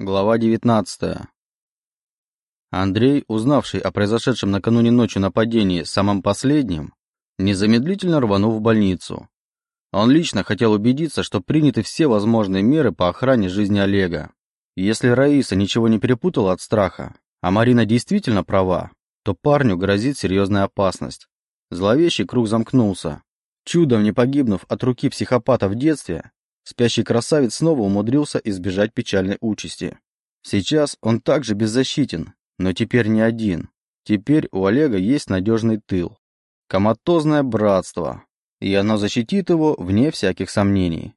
Глава 19. Андрей, узнавший о произошедшем накануне ночью нападении самым последним, незамедлительно рванул в больницу. Он лично хотел убедиться, что приняты все возможные меры по охране жизни Олега. Если Раиса ничего не перепутала от страха, а Марина действительно права, то парню грозит серьезная опасность. Зловещий круг замкнулся. Чудом не погибнув от руки психопата в детстве, Спящий красавец снова умудрился избежать печальной участи. Сейчас он также беззащитен, но теперь не один. Теперь у Олега есть надежный тыл. Коматозное братство. И оно защитит его вне всяких сомнений.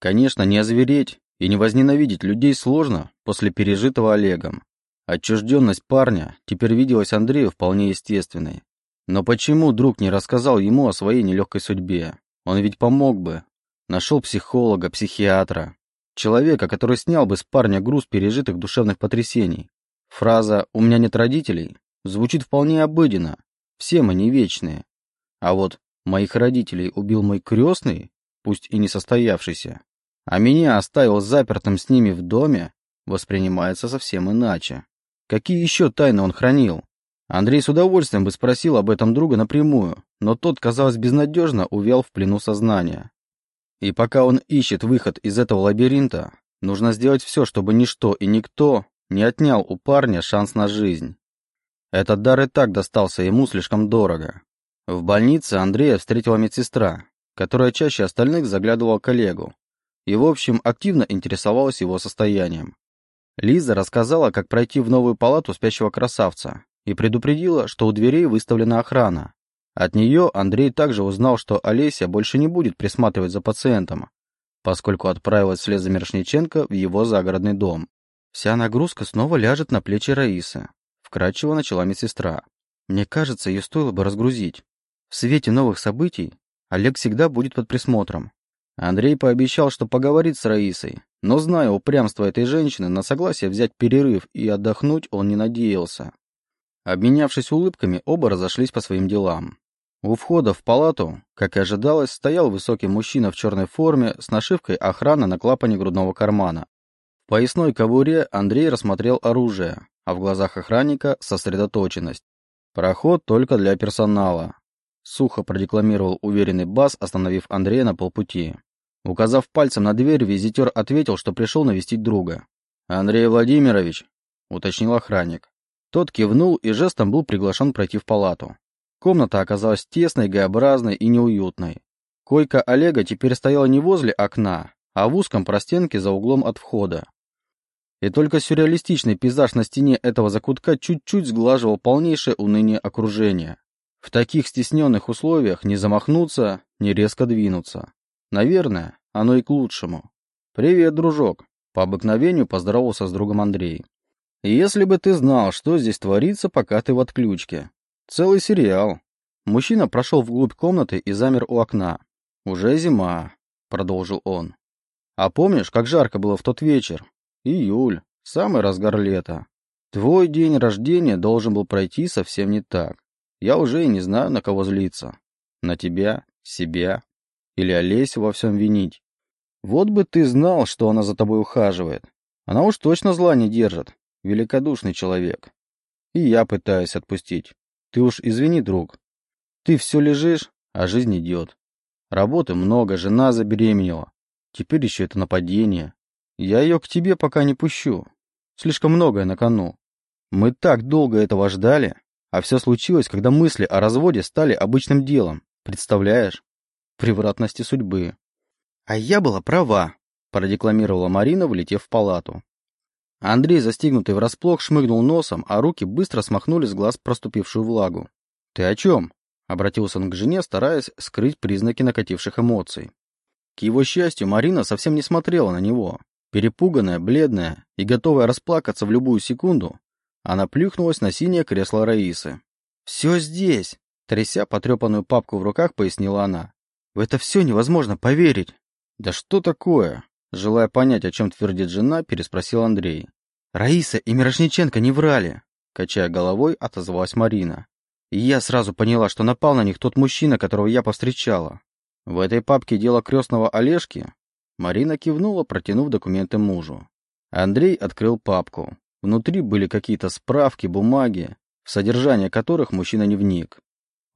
Конечно, не озвереть и не возненавидеть людей сложно после пережитого Олегом. Отчужденность парня теперь виделась Андрею вполне естественной. Но почему друг не рассказал ему о своей нелегкой судьбе? Он ведь помог бы, Нашел психолога, психиатра. Человека, который снял бы с парня груз пережитых душевных потрясений. Фраза «у меня нет родителей» звучит вполне обыденно. Все мы не вечные. А вот «моих родителей убил мой крестный», пусть и не состоявшийся, а меня оставил запертым с ними в доме, воспринимается совсем иначе. Какие еще тайны он хранил? Андрей с удовольствием бы спросил об этом друга напрямую, но тот, казалось, безнадежно увял в плену сознания. И пока он ищет выход из этого лабиринта, нужно сделать все, чтобы ничто и никто не отнял у парня шанс на жизнь. Этот дар и так достался ему слишком дорого. В больнице Андрея встретила медсестра, которая чаще остальных заглядывала к коллегу и, в общем, активно интересовалась его состоянием. Лиза рассказала, как пройти в новую палату спящего красавца и предупредила, что у дверей выставлена охрана, от нее Андрей также узнал, что Олеся больше не будет присматривать за пациентом, поскольку отправилась вслед за Мирошниченко в его загородный дом. Вся нагрузка снова ляжет на плечи Раисы. Вкратчиво начала медсестра. Мне кажется, ее стоило бы разгрузить. В свете новых событий Олег всегда будет под присмотром. Андрей пообещал, что поговорит с Раисой, но, зная упрямство этой женщины, на согласие взять перерыв и отдохнуть он не надеялся. Обменявшись улыбками, оба разошлись по своим делам. У входа в палату, как и ожидалось, стоял высокий мужчина в черной форме с нашивкой охраны на клапане грудного кармана. В поясной кобуре Андрей рассмотрел оружие, а в глазах охранника сосредоточенность. Проход только для персонала. Сухо продекламировал уверенный бас, остановив Андрея на полпути. Указав пальцем на дверь, визитер ответил, что пришел навестить друга. «Андрей Владимирович», — уточнил охранник. Тот кивнул и жестом был приглашен пройти в палату. Комната оказалась тесной, г-образной и неуютной. Койка Олега теперь стояла не возле окна, а в узком простенке за углом от входа. И только сюрреалистичный пейзаж на стене этого закутка чуть-чуть сглаживал полнейшее уныние окружения. В таких стесненных условиях не замахнуться, не резко двинуться. Наверное, оно и к лучшему. «Привет, дружок!» По обыкновению поздоровался с другом Андрей. «Если бы ты знал, что здесь творится, пока ты в отключке. Целый сериал. Мужчина прошел вглубь комнаты и замер у окна. «Уже зима», — продолжил он. «А помнишь, как жарко было в тот вечер? Июль, самый разгар лета. Твой день рождения должен был пройти совсем не так. Я уже и не знаю, на кого злиться. На тебя, себя или Олесю во всем винить. Вот бы ты знал, что она за тобой ухаживает. Она уж точно зла не держит. Великодушный человек. И я пытаюсь отпустить. Ты уж извини, друг. Ты все лежишь, а жизнь идет. Работы много, жена забеременела. Теперь еще это нападение. Я ее к тебе пока не пущу. Слишком многое на кону. Мы так долго этого ждали, а все случилось, когда мысли о разводе стали обычным делом. Представляешь? Превратности судьбы. А я была права, продекламировала Марина, влетев в палату. Андрей, застигнутый врасплох, шмыгнул носом, а руки быстро смахнули с глаз проступившую влагу. «Ты о чем?» — обратился он к жене, стараясь скрыть признаки накативших эмоций. К его счастью, Марина совсем не смотрела на него. Перепуганная, бледная и готовая расплакаться в любую секунду, она плюхнулась на синее кресло Раисы. «Все здесь!» — тряся потрепанную папку в руках, пояснила она. «В это все невозможно поверить!» «Да что такое?» Желая понять, о чем твердит жена, переспросил Андрей. «Раиса и Мирошниченко не врали», — качая головой, отозвалась Марина. «И я сразу поняла, что напал на них тот мужчина, которого я повстречала. В этой папке дело крестного Олежки?» Марина кивнула, протянув документы мужу. Андрей открыл папку. Внутри были какие-то справки, бумаги, в содержание которых мужчина не вник.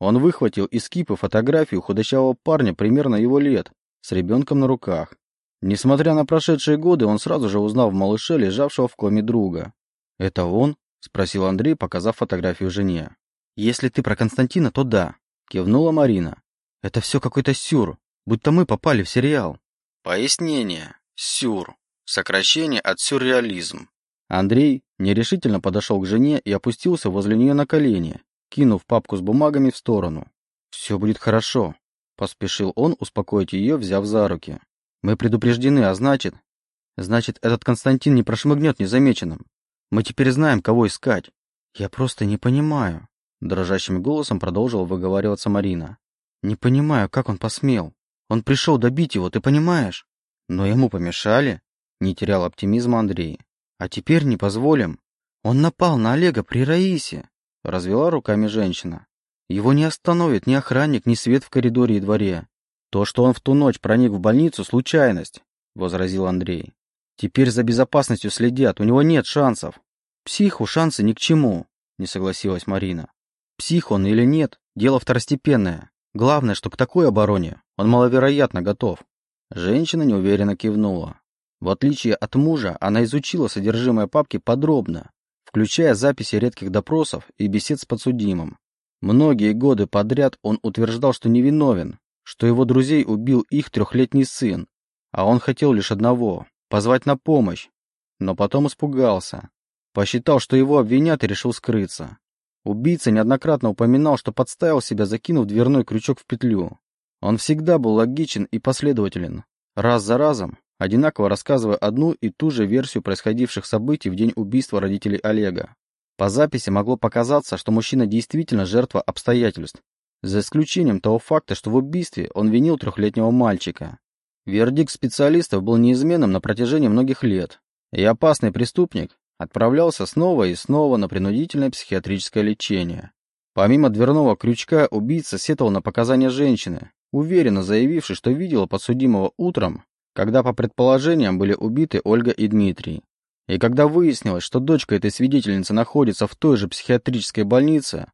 Он выхватил из кипы фотографию худощавого парня примерно его лет, с ребенком на руках. Несмотря на прошедшие годы, он сразу же узнал в малыше, лежавшего в коме друга. «Это он?» — спросил Андрей, показав фотографию жене. «Если ты про Константина, то да», — кивнула Марина. «Это все какой-то сюр, будто мы попали в сериал». Пояснение. Сюр. Сокращение от сюрреализм. Андрей нерешительно подошел к жене и опустился возле нее на колени, кинув папку с бумагами в сторону. «Все будет хорошо», — поспешил он успокоить ее, взяв за руки. «Мы предупреждены, а значит...» «Значит, этот Константин не прошмыгнет незамеченным. Мы теперь знаем, кого искать». «Я просто не понимаю», — дрожащим голосом продолжила выговариваться Марина. «Не понимаю, как он посмел. Он пришел добить его, ты понимаешь? Но ему помешали?» Не терял оптимизма Андрей. «А теперь не позволим. Он напал на Олега при Раисе. Развела руками женщина. Его не остановит ни охранник, ни свет в коридоре и дворе. То, что он в ту ночь проник в больницу, случайность, возразил Андрей. Теперь за безопасностью следят, у него нет шансов. Психу шансы ни к чему, не согласилась Марина. Псих он или нет, дело второстепенное. Главное, что к такой обороне он маловероятно готов. Женщина неуверенно кивнула. В отличие от мужа, она изучила содержимое папки подробно, включая записи редких допросов и бесед с подсудимым. Многие годы подряд он утверждал, что невиновен, что его друзей убил их трехлетний сын, а он хотел лишь одного – позвать на помощь, но потом испугался. Посчитал, что его обвинят и решил скрыться. Убийца неоднократно упоминал, что подставил себя, закинув дверной крючок в петлю. Он всегда был логичен и последователен, раз за разом одинаково рассказывая одну и ту же версию происходивших событий в день убийства родителей Олега. По записи могло показаться, что мужчина действительно жертва обстоятельств, за исключением того факта, что в убийстве он винил трехлетнего мальчика. Вердикт специалистов был неизменным на протяжении многих лет, и опасный преступник отправлялся снова и снова на принудительное психиатрическое лечение. Помимо дверного крючка, убийца сетовал на показания женщины, уверенно заявившей, что видела подсудимого утром когда по предположениям были убиты Ольга и Дмитрий. И когда выяснилось, что дочка этой свидетельницы находится в той же психиатрической больнице,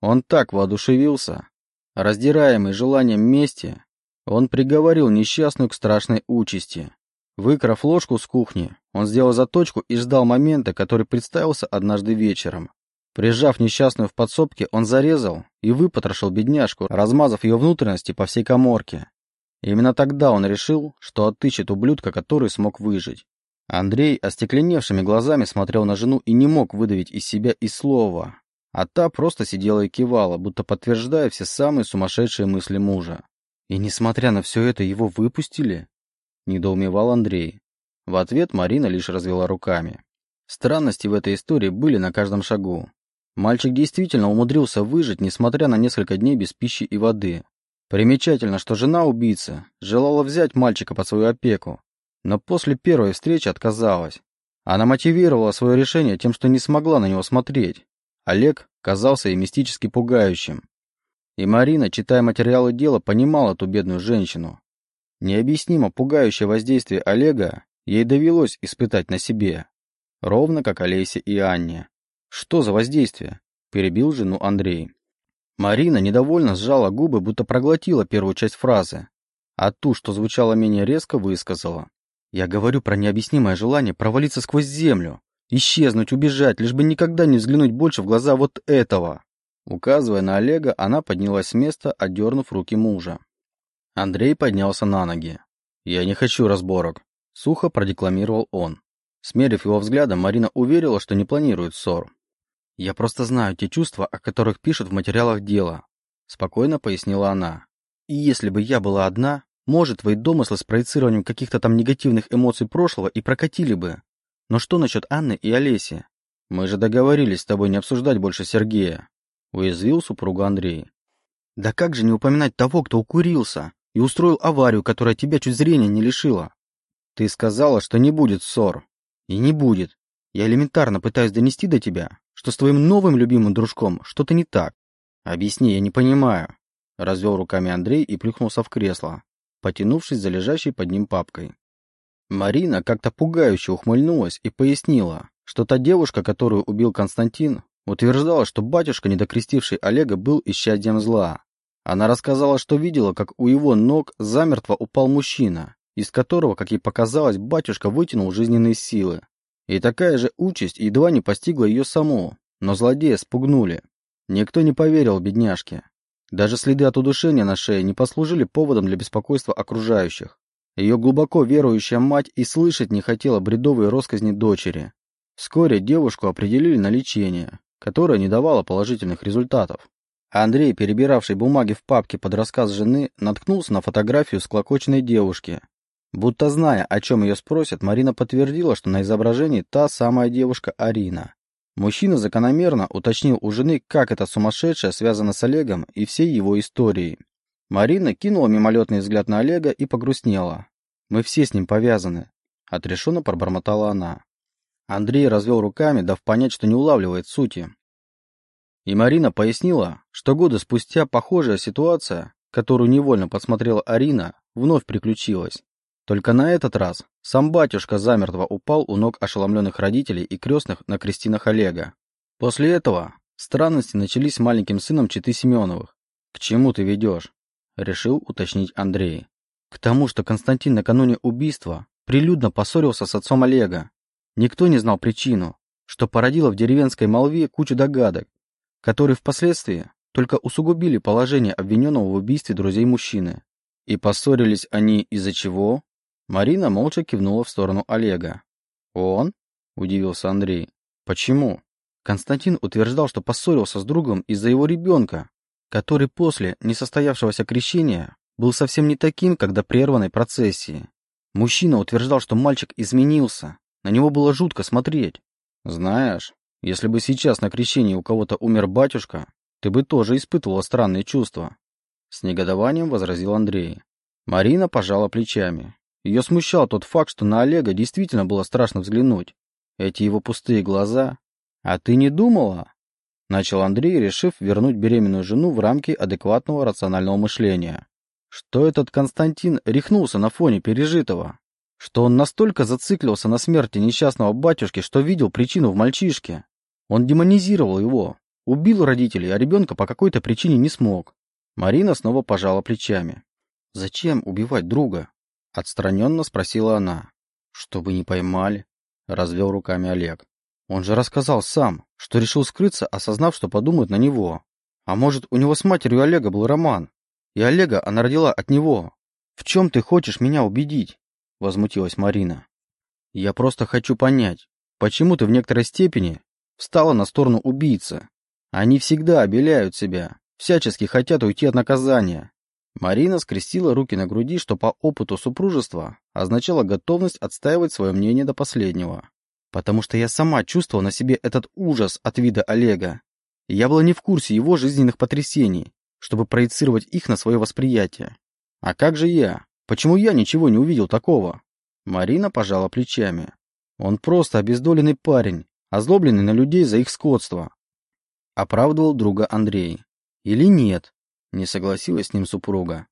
он так воодушевился. Раздираемый желанием мести, он приговорил несчастную к страшной участи. Выкрав ложку с кухни, он сделал заточку и ждал момента, который представился однажды вечером. Прижав несчастную в подсобке, он зарезал и выпотрошил бедняжку, размазав ее внутренности по всей коморке. Именно тогда он решил, что отыщет ублюдка, который смог выжить. Андрей остекленевшими глазами смотрел на жену и не мог выдавить из себя и слова, а та просто сидела и кивала, будто подтверждая все самые сумасшедшие мысли мужа. «И несмотря на все это, его выпустили?» – недоумевал Андрей. В ответ Марина лишь развела руками. Странности в этой истории были на каждом шагу. Мальчик действительно умудрился выжить, несмотря на несколько дней без пищи и воды. Примечательно, что жена убийцы желала взять мальчика под свою опеку, но после первой встречи отказалась. Она мотивировала свое решение тем, что не смогла на него смотреть. Олег казался ей мистически пугающим. И Марина, читая материалы дела, понимала ту бедную женщину. Необъяснимо пугающее воздействие Олега ей довелось испытать на себе. Ровно как Олесе и Анне. «Что за воздействие?» – перебил жену Андрей. Марина недовольно сжала губы, будто проглотила первую часть фразы, а ту, что звучало менее резко, высказала. «Я говорю про необъяснимое желание провалиться сквозь землю, исчезнуть, убежать, лишь бы никогда не взглянуть больше в глаза вот этого». Указывая на Олега, она поднялась с места, отдернув руки мужа. Андрей поднялся на ноги. «Я не хочу разборок», — сухо продекламировал он. Смерив его взглядом, Марина уверила, что не планирует ссор. «Я просто знаю те чувства, о которых пишут в материалах дела», — спокойно пояснила она. «И если бы я была одна, может, твои домыслы с проецированием каких-то там негативных эмоций прошлого и прокатили бы. Но что насчет Анны и Олеси? Мы же договорились с тобой не обсуждать больше Сергея», — уязвил супругу Андрей. «Да как же не упоминать того, кто укурился и устроил аварию, которая тебя чуть зрения не лишила? Ты сказала, что не будет ссор. И не будет. Я элементарно пытаюсь донести до тебя, что с твоим новым любимым дружком что-то не так. Объясни, я не понимаю. Развел руками Андрей и плюхнулся в кресло, потянувшись за лежащей под ним папкой. Марина как-то пугающе ухмыльнулась и пояснила, что та девушка, которую убил Константин, утверждала, что батюшка, недокрестивший Олега, был исчадием зла. Она рассказала, что видела, как у его ног замертво упал мужчина, из которого, как ей показалось, батюшка вытянул жизненные силы. И такая же участь едва не постигла ее саму, но злодея спугнули. Никто не поверил бедняжке. Даже следы от удушения на шее не послужили поводом для беспокойства окружающих. Ее глубоко верующая мать и слышать не хотела бредовые росказни дочери. Вскоре девушку определили на лечение, которое не давало положительных результатов. Андрей, перебиравший бумаги в папке под рассказ жены, наткнулся на фотографию склокоченной девушки. Будто зная, о чем ее спросят, Марина подтвердила, что на изображении та самая девушка Арина. Мужчина закономерно уточнил у жены, как эта сумасшедшая связана с Олегом и всей его историей. Марина кинула мимолетный взгляд на Олега и погрустнела. «Мы все с ним повязаны», — отрешенно пробормотала она. Андрей развел руками, дав понять, что не улавливает сути. И Марина пояснила, что годы спустя похожая ситуация, которую невольно подсмотрела Арина, вновь приключилась. Только на этот раз сам батюшка замертво упал у ног ошеломленных родителей и крестных на крестинах Олега. После этого странности начались с маленьким сыном Читы Семеновых. «К чему ты ведешь?» – решил уточнить Андрей. «К тому, что Константин накануне убийства прилюдно поссорился с отцом Олега. Никто не знал причину, что породило в деревенской молве кучу догадок, которые впоследствии только усугубили положение обвиненного в убийстве друзей мужчины. И поссорились они из-за чего? Марина молча кивнула в сторону Олега. «Он?» – удивился Андрей. «Почему?» Константин утверждал, что поссорился с другом из-за его ребенка, который после несостоявшегося крещения был совсем не таким, как до прерванной процессии. Мужчина утверждал, что мальчик изменился, на него было жутко смотреть. Знаешь, если бы сейчас на крещении у кого-то умер батюшка, ты бы тоже испытывала странные чувства. С негодованием возразил Андрей. Марина пожала плечами. Ее смущал тот факт, что на Олега действительно было страшно взглянуть. Эти его пустые глаза. «А ты не думала?» Начал Андрей, решив вернуть беременную жену в рамки адекватного рационального мышления. Что этот Константин рехнулся на фоне пережитого? Что он настолько зациклился на смерти несчастного батюшки, что видел причину в мальчишке? Он демонизировал его, убил родителей, а ребенка по какой-то причине не смог. Марина снова пожала плечами. «Зачем убивать друга?» Отстраненно спросила она. «Чтобы не поймали», — развел руками Олег. «Он же рассказал сам, что решил скрыться, осознав, что подумают на него. А может, у него с матерью Олега был роман, и Олега она родила от него. В чем ты хочешь меня убедить?» — возмутилась Марина. «Я просто хочу понять, почему ты в некоторой степени встала на сторону убийцы. Они всегда обеляют себя, всячески хотят уйти от наказания, Марина скрестила руки на груди, что по опыту супружества означало готовность отстаивать свое мнение до последнего. Потому что я сама чувствовала на себе этот ужас от вида Олега. Я была не в курсе его жизненных потрясений, чтобы проецировать их на свое восприятие. А как же я? Почему я ничего не увидел такого? Марина пожала плечами. Он просто обездоленный парень, озлобленный на людей за их скотство. Оправдывал друга Андрей. Или нет? Не согласилась с ним супруга.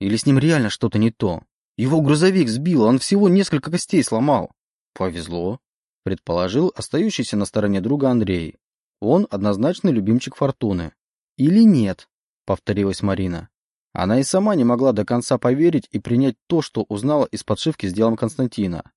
Или с ним реально что-то не то? Его грузовик сбил, он всего несколько костей сломал. Повезло, предположил остающийся на стороне друга Андрей. Он однозначный любимчик Фортуны. Или нет, повторилась Марина. Она и сама не могла до конца поверить и принять то, что узнала из подшивки с делом Константина.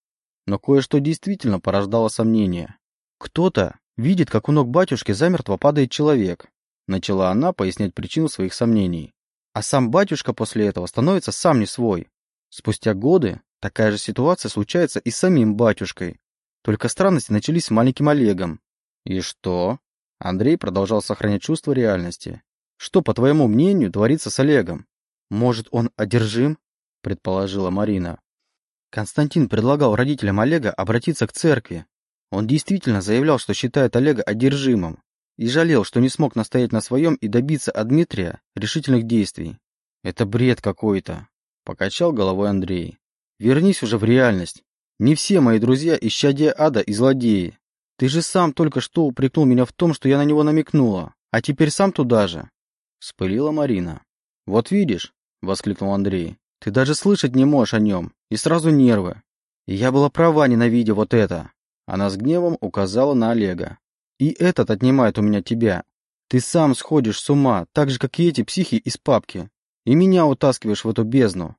Но кое-что действительно порождало сомнения. Кто-то видит, как у ног батюшки замертво падает человек, Начала она пояснять причину своих сомнений. А сам батюшка после этого становится сам не свой. Спустя годы такая же ситуация случается и с самим батюшкой. Только странности начались с маленьким Олегом. И что? Андрей продолжал сохранять чувство реальности. Что, по твоему мнению, творится с Олегом? Может, он одержим? Предположила Марина. Константин предлагал родителям Олега обратиться к церкви. Он действительно заявлял, что считает Олега одержимым и жалел, что не смог настоять на своем и добиться от Дмитрия решительных действий. «Это бред какой-то», — покачал головой Андрей. «Вернись уже в реальность. Не все мои друзья исчадия ада и злодеи. Ты же сам только что упрекнул меня в том, что я на него намекнула, а теперь сам туда же». Вспылила Марина. «Вот видишь», — воскликнул Андрей, — «ты даже слышать не можешь о нем, и сразу нервы. И я была права, ненавидя вот это. Она с гневом указала на Олега. И этот отнимает у меня тебя. Ты сам сходишь с ума, так же, как и эти психи из папки. И меня утаскиваешь в эту бездну.